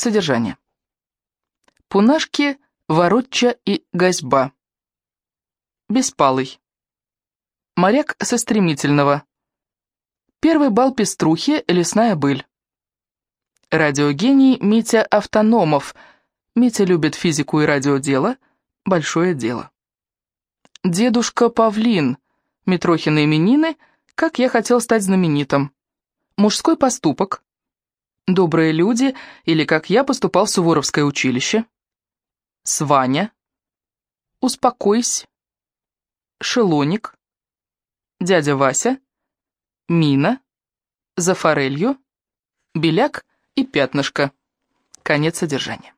Содержание. Пунашки, воротча и гозьба. Беспалый. Моряк со стремительного. Первый бал пеструхи, лесная быль. Радиогений Митя Автономов. Митя любит физику и радиодело. Большое дело. Дедушка Павлин. Митрохины именины. Как я хотел стать знаменитым. Мужской поступок. Добрые люди, или как я поступал в Суворовское училище. Сваня. Успокойся. Шелоник. Дядя Вася. Мина. За форелью. Беляк и пятнышко. Конец содержания.